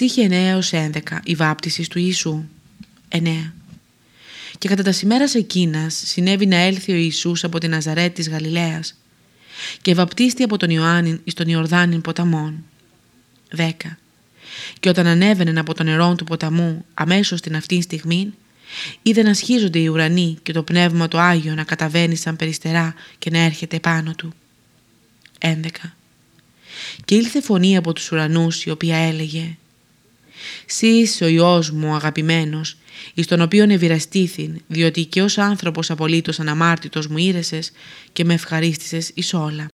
Στίχη 9 11 Η βάπτιση του Ιησού. 9 Και κατά τα σημέρας εκείνας συνέβη να έλθει ο Ιησούς από την Ναζαρέτ της Γαλιλαίας και βαπτίστη από τον Ιωάννη εις τον Ιορδάνην ποταμών. 10 Και όταν ανέβαινε από τον νερό του ποταμού αμέσως την αυτήν στιγμή είδε να σχίζονται οι ουρανοί και το πνεύμα το Άγιο να καταβαίνει σαν περιστερά και να έρχεται πάνω του. 11 Και ήλθε φωνή από τους ουρανούς η οποία έλεγε «Σύ είσαι ο Υιός μου ο αγαπημένος, εις τον οποίον ευηραστήθην, διότι και ως άνθρωπος απολύτως αναμάρτητος μου ήρεσες και με ευχαρίστησες εις όλα».